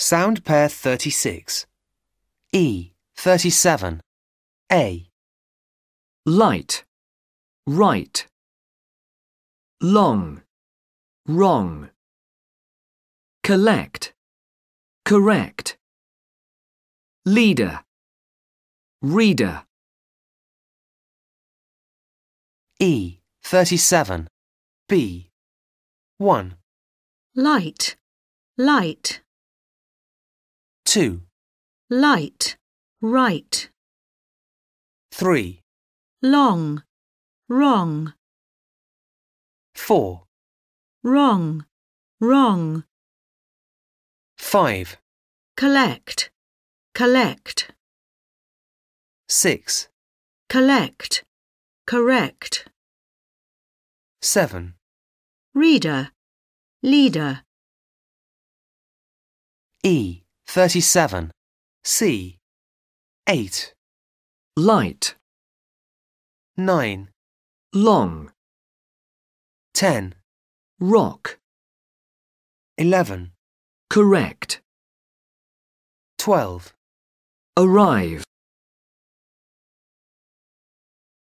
Sound pair 36. E. 37. A. light, right, long, wrong, collect, correct, leader, reader, E. 37. B. 1. light, light, 2. light, right, 3. long, wrong, 4. wrong, wrong, 5. collect, collect, 6. collect, correct, 7. reader, leader, E. 37. C. 8. light, 9. long, 10. rock, 11. correct, 12. arrive.